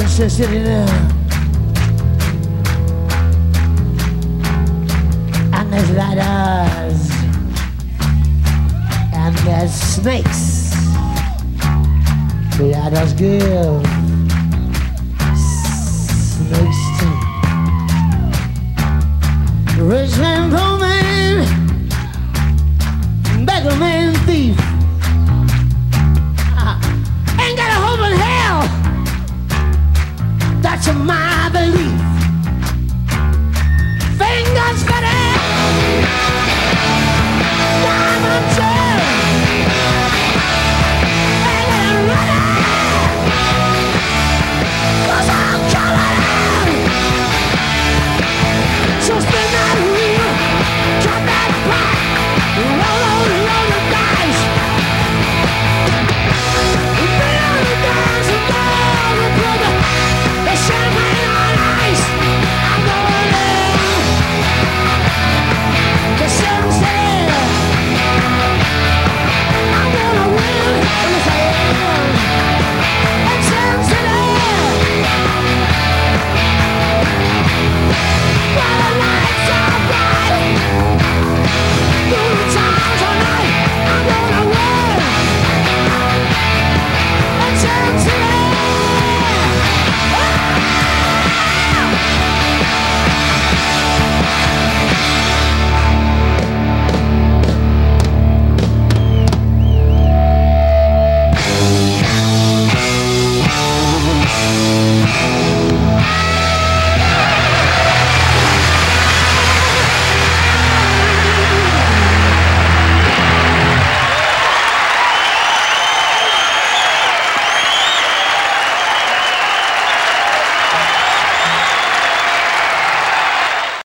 Manchester City now. And there's ladders. And there's snakes. Ladders give. Snakes too. Rich man. Johnson.